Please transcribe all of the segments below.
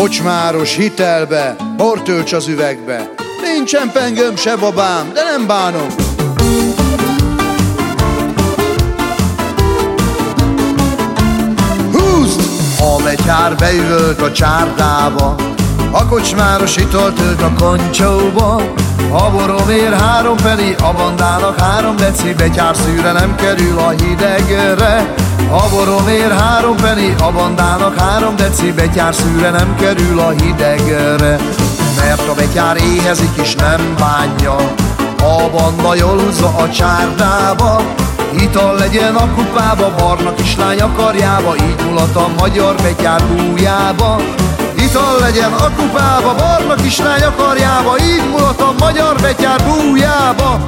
Kocsmáros hitelbe, bortölcs az üvegbe. Nincsen pengőm se babám, de nem bánom. Húzd! A betyár beüvölt a csárdába, a kocsmáros italt a koncsóba, a boromér három penny, a bandának három deci, betyár szűre nem kerül a hidegre. A boromér három penny, a bandának három deci, betyár szűre nem kerül a hidegre. Mert a betyár éhezik és nem bánja, a banda jól húzza a csárdába, Ital legyen a kupába, barna kislány akarjába, így mulat a magyar betyár bújába. Ital legyen a kupába, barna kislány akarjába, így mulat a magyar betyár bújába.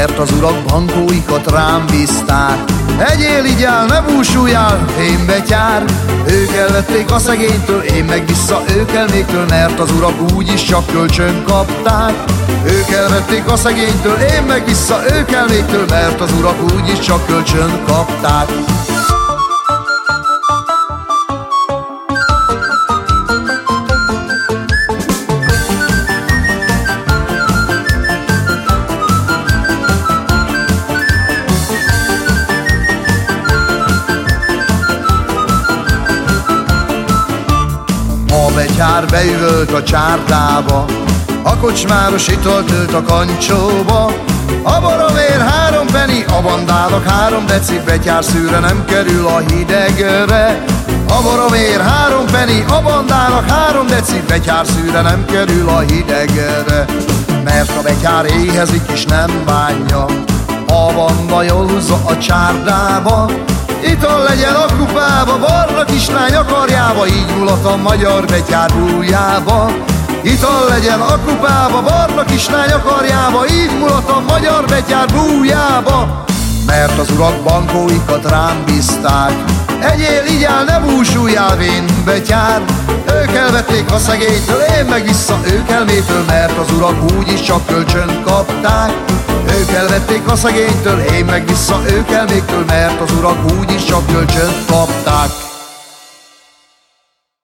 Mert az urak bankóikat rám bízták. Egyél, igyál, ne búsuljál, én betyár. Ők elvették a szegénytől, én meg vissza ők elméktől Mert az urak úgyis csak kölcsön kapták. Ők elvették a szegénytől, én meg vissza ők elméktől Mert az urak úgyis csak kölcsön kapták A betyár beüvölt a csárdába, a kocsmáros italt ölt a kancsóba, a boromér három penny, a bandának három deci, betyár szűre nem kerül a hidegre. A boromér három penny, a bandának három deci, betyár szűre nem kerül a hidegre. Mert a betyár éhezik és nem bánja, a banda jól húzza a csárdába, Ital legyen a kupába, barna kislány akarjába, így mulat a magyar betyár bújába. Ital legyen a kupába, barna kislány akarjába, így mulat a magyar betyár bújába. Mert az urak bankóikat rám bízták, egyél, igyál, ne búsuljál, vén betyár. Ők elvették a szegénytől, én meg vissza ők elmétől, mert az urak úgyis csak kölcsön kapták. Ők elvették a szegénytől, én meg vissza ők elméktől, mert az urak úgyis csak kölcsön kapták.